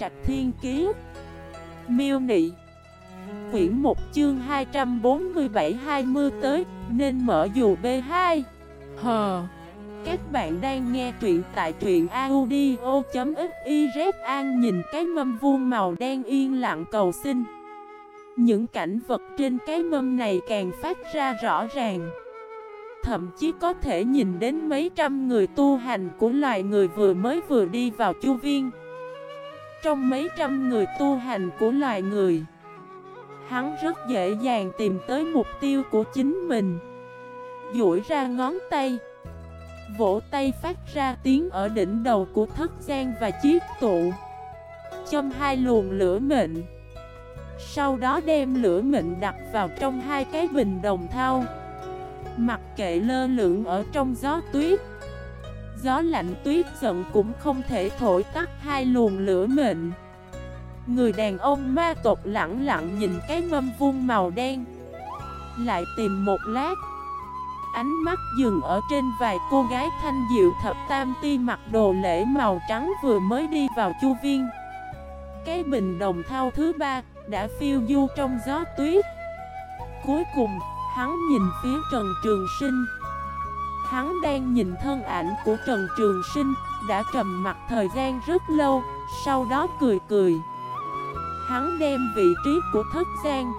Trạch Thiên Kiế Miêu Nị. Quyển 1 chương 247-20 tới, Nên mở dù B2 Hờ Các bạn đang nghe truyện tại truyện audio.xyz An nhìn cái mâm vuông màu đen yên lặng cầu xin. Những cảnh vật trên cái mâm này càng phát ra rõ ràng. Thậm chí có thể nhìn đến mấy trăm người tu hành của loài người vừa mới vừa đi vào chu viên. Trong mấy trăm người tu hành của loài người. Hắn rất dễ dàng tìm tới mục tiêu của chính mình. Duỗi ra ngón tay. Vỗ tay phát ra tiếng ở đỉnh đầu của thất gian và chiếc tụ. Châm hai luồng lửa mệnh Sau đó đem lửa mệnh đặt vào trong hai cái bình đồng thau. Mặc kệ lơ lửng ở trong gió tuyết. Gió lạnh tuyết giận cũng không thể thổi tắt hai luồng lửa mệnh Người đàn ông ma tộc lặng lặng nhìn cái mâm vuông màu đen. Lại tìm một lát. Ánh mắt dừng ở trên vài cô gái thanh diệu thập tam ti mặc đồ lễ màu trắng vừa mới đi vào chu viên. Cái bình đồng thau thứ ba đã phiêu du trong gió tuyết. Cuối cùng, Hắn nhìn phía Trần Trường Sinh. Hắn đang nhìn thân ảnh của Trần Trường Sinh, Đã trầm mặt thời gian rất lâu, Sau đó cười cười. Hắn đem vị trí của thất gian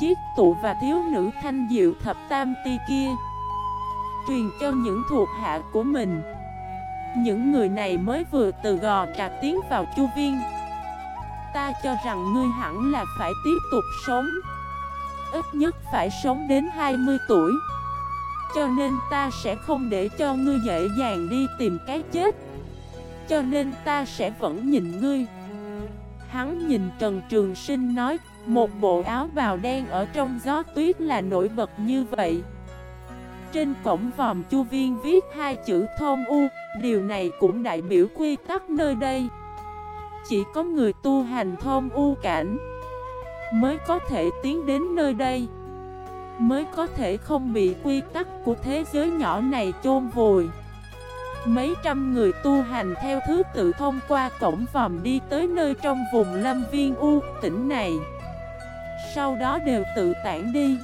Chiếc tụ và thiếu nữ thanh diệu thập tam ti kia, Truyền cho những thuộc hạ của mình. Những người này mới vừa từ gò trà tiến vào chu viên. Ta cho rằng ngươi hẳn là phải tiếp tục sống, ít nhất phải sống đến 20 tuổi. Cho nên ta sẽ không để cho ngươi dễ dàng đi tìm cái chết. Cho nên ta sẽ vẫn nhìn ngươi. Hắn nhìn Trần Trường Sinh nói, Một bộ áo bào đen ở trong gió tuyết là nổi bật như vậy. Trên cổng vòm chu viên viết hai chữ thôn u, Điều này cũng đại biểu quy tắc nơi đây. Chỉ có người tu hành thôn u cảnh Mới có thể tiến đến nơi đây. Mới có thể không bị quy tắc của thế giới nhỏ này chôn vùi. Mấy trăm người tu hành theo thứ tự thông qua cổng vòm đi tới nơi trong vùng lâm viên U, tỉnh này. Sau đó đều tự tản đi.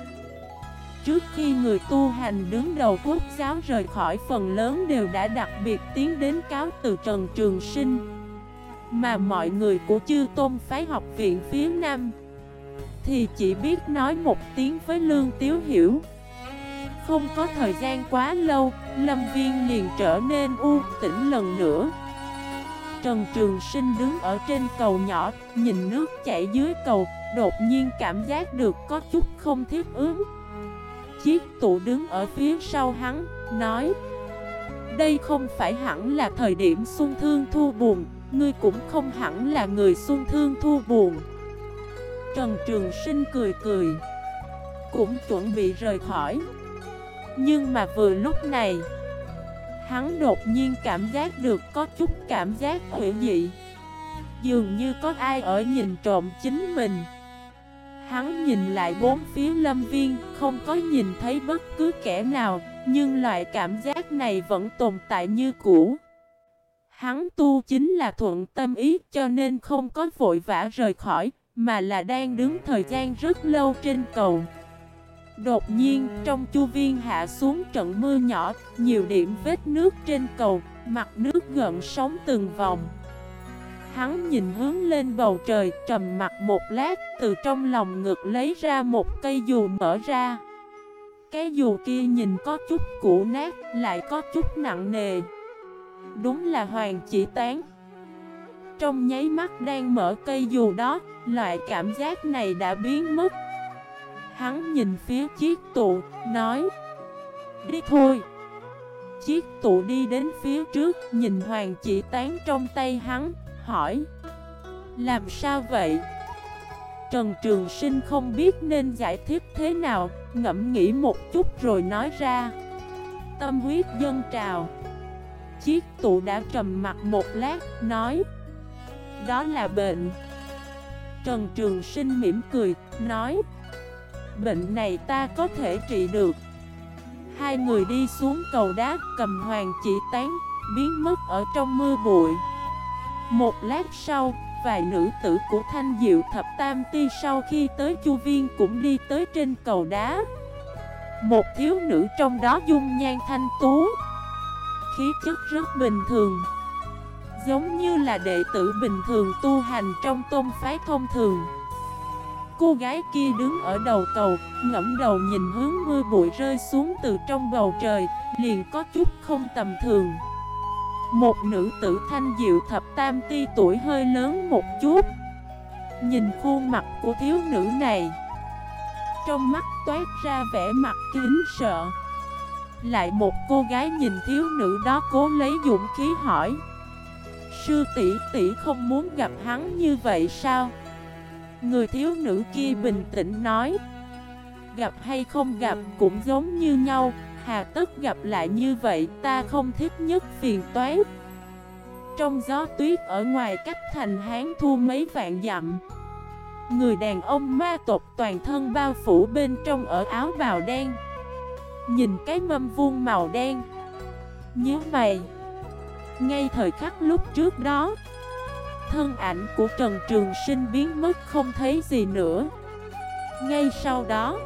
Trước khi người tu hành đứng đầu quốc giáo rời khỏi, phần lớn đều đã đặc biệt tiến đến cáo từ Trần Trường Sinh. Mà mọi người của chư tôn phái học viện phía Nam thì chỉ biết nói một tiếng với Lương Tiếu Hiểu. Không có thời gian quá lâu, Lâm Viên liền trở nên u tỉnh lần nữa. Trần Trường Sinh đứng ở trên cầu nhỏ, nhìn nước chảy dưới cầu, đột nhiên cảm giác được có chút không thiết ứng Chiếc tụ đứng ở phía sau hắn, nói Đây không phải hẳn là thời điểm xuân thương thu buồn, ngươi cũng không hẳn là người xuân thương thu buồn. Trần Trường Sinh cười cười. Cũng chuẩn bị rời khỏi. Nhưng mà vừa lúc này, Hắn đột nhiên cảm giác được có chút cảm giác hữu dị. Dường như có ai ở nhìn trộm chính mình. Hắn nhìn lại bốn phía lâm viên, Không có nhìn thấy bất cứ kẻ nào, Nhưng loại cảm giác này vẫn tồn tại như cũ. Hắn tu chính là thuận tâm ý, cho nên không có vội vã rời khỏi mà là đang đứng thời gian rất lâu trên cầu. Đột nhiên, trong chu viên hạ xuống trận mưa nhỏ, Nhiều điểm vết nước trên cầu, Mặt nước gợn sóng từng vòng. Hắn nhìn hướng lên bầu trời, Trầm mặt một lát, Từ trong lòng ngực lấy ra một cây dù mở ra. Cái dù kia nhìn có chút cũ nát, Lại có chút nặng nề. Đúng là hoàng chỉ tán. Trong nháy mắt đang mở cây dù đó Loại cảm giác này đã biến mất. Hắn nhìn phía chiếc tụ, nói Đi thôi. Chiếc tụ đi đến phía trước, nhìn hoàng chỉ tán trong tay hắn, hỏi Làm sao vậy? Trần Trường Sinh không biết nên giải thích thế nào, ngẫm nghĩ một chút rồi nói ra Tâm huyết dân trào. Chiếc tụ đã trầm mặt một lát, nói đó là bệnh Trần Trường Sinh mỉm cười, nói Bệnh này ta có thể trị được Hai người đi xuống cầu đá cầm hoàng chỉ tán Biến mất ở trong mưa bụi Một lát sau, vài nữ tử của Thanh Diệu Thập Tam Ti sau khi tới Chu Viên cũng đi tới trên cầu đá. Một thiếu nữ trong đó dung nhan thanh tú, khí chất rất bình thường. Giống như là đệ tử bình thường tu hành trong tôn phái thông thường. Cô gái kia đứng ở đầu cầu, ngẫm đầu nhìn hướng mưa bụi rơi xuống từ trong bầu trời, liền có chút không tầm thường. Một nữ tử thanh diệu thập tam ti tuổi hơi lớn một chút. Nhìn khuôn mặt của thiếu nữ này Trong mắt toát ra vẻ mặt kính sợ. Lại một cô gái nhìn thiếu nữ đó cố lấy dũng khí hỏi Sư tỷ tỷ không muốn gặp hắn như vậy sao? Người thiếu nữ kia bình tĩnh nói. Gặp hay không gặp cũng giống như nhau, Hà tất gặp lại như vậy ta không thích nhất phiền toái. Trong gió tuyết ở ngoài cách thành hán thu mấy vạn dặm. Người đàn ông ma tộc toàn thân bao phủ bên trong ở áo bào đen. Nhìn cái mâm vuông màu đen. Nhớ mày ngay thời khắc lúc trước đó, Thân ảnh của Trần Trường Sinh biến mất không thấy gì nữa. Ngay sau đó,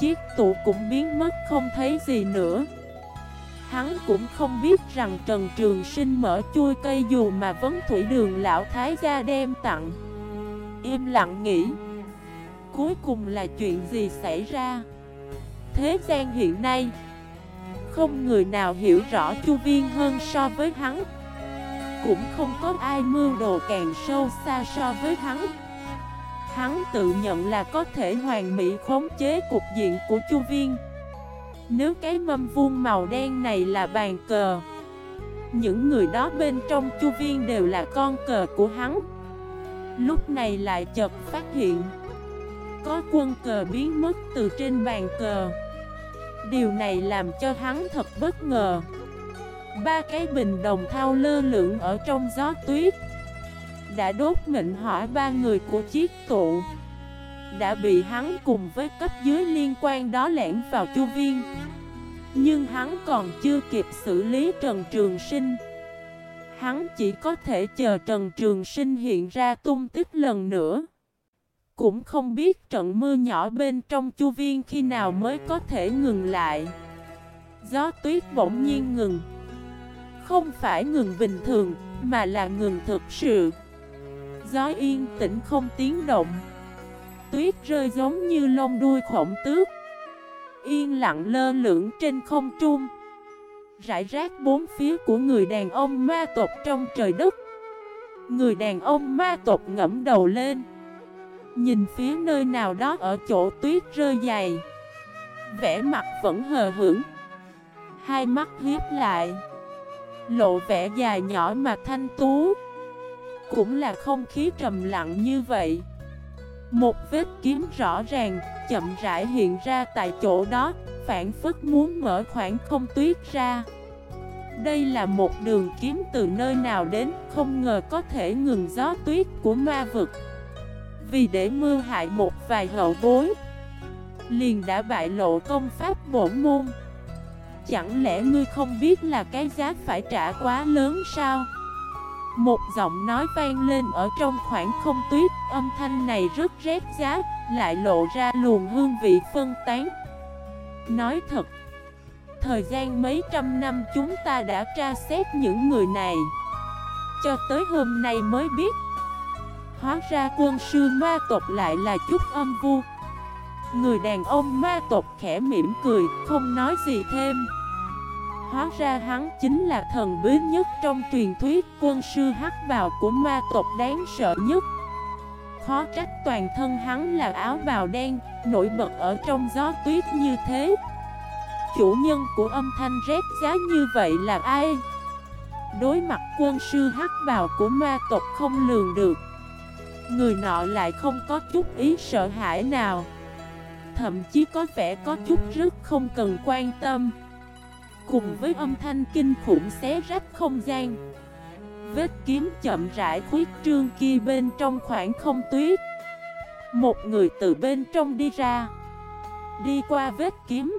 Chiếc tủ cũng biến mất không thấy gì nữa. Hắn cũng không biết rằng Trần Trường Sinh mở chui cây dù mà vấn thủy đường lão thái gia đem tặng. Im lặng nghĩ, Cuối cùng là chuyện gì xảy ra? Thế gian hiện nay không người nào hiểu rõ Chu Viên hơn so với hắn. Cũng không có ai mưu đồ càng sâu xa so với hắn. Hắn tự nhận là có thể hoàn mỹ khống chế cục diện của Chu Viên. Nếu cái mâm vuông màu đen này là bàn cờ, Những người đó bên trong Chu Viên đều là con cờ của hắn. Lúc này lại chợt phát hiện, Có quân cờ biến mất từ trên bàn cờ. Điều này làm cho hắn thật bất ngờ. Ba cái bình đồng thao lơ lửng ở trong gió tuyết Đã đốt mệnh hỏa ba người của chiếc tụ, Đã bị hắn cùng với cấp dưới liên quan đó lẻn vào chu viên. Nhưng hắn còn chưa kịp xử lý Trần Trường Sinh. Hắn chỉ có thể chờ Trần Trường Sinh hiện ra tung tích lần nữa cũng không biết trận mưa nhỏ bên trong chu viên khi nào mới có thể ngừng lại. Gió tuyết bỗng nhiên ngừng. Không phải ngừng bình thường, Mà là ngừng thực sự. Gió yên tĩnh không tiếng động. Tuyết rơi giống như lông đuôi khổng tước. Yên lặng lơ lửng trên không trung. Rải rác bốn phía của người đàn ông ma tộc trong trời đất. Người đàn ông ma tộc ngẫm đầu lên. Nhìn phía nơi nào đó ở chỗ tuyết rơi dày. Vẽ mặt vẫn hờ hững. Hai mắt hiếp lại. Lộ vẻ dài nhỏ mà thanh tú. Cũng là không khí trầm lặng như vậy. Một vết kiếm rõ ràng, Chậm rãi hiện ra tại chỗ đó, Phản phức muốn mở khoảng không tuyết ra. Đây là một đường kiếm từ nơi nào đến, Không ngờ có thể ngừng gió tuyết của ma vực vì để mưu hại một vài hậu bối, Liền đã bại lộ công pháp bổn môn. Chẳng lẽ ngươi không biết là cái giá phải trả quá lớn sao? Một giọng nói vang lên ở trong khoảng không tuyết, Âm thanh này rất rét giá, Lại lộ ra luồng hương vị phân tán. Nói thật, Thời gian mấy trăm năm chúng ta đã tra xét những người này. Cho tới hôm nay mới biết Hóa ra quân sư ma tộc lại là chút âm vu. Người đàn ông ma tộc khẽ mỉm cười, không nói gì thêm. Hóa ra hắn chính là thần bí nhất trong truyền thuyết. Quân sư hắc bào của ma tộc đáng sợ nhất. Khó trách toàn thân hắn là áo bào đen, nổi bật ở trong gió tuyết như thế. Chủ nhân của âm thanh rét giá như vậy là ai? Đối mặt quân sư hắc bào của ma tộc không lường được. Người nọ lại không có chút ý sợ hãi nào. Thậm chí có vẻ có chút rất không cần quan tâm. Cùng với âm thanh kinh khủng xé rách không gian, Vết kiếm chậm rãi khuyết trương kia bên trong khoảng không tuyết. Một người từ bên trong đi ra, Đi qua vết kiếm.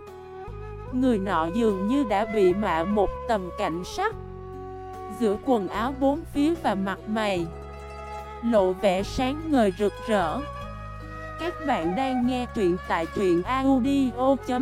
Người nọ dường như đã bị mạ một tầm cảnh sắc, Giữa quần áo bốn phía và mặt mày. Lộ vẻ sáng ngời rực rỡ. Các bạn đang nghe truyện tại truyện audio.fif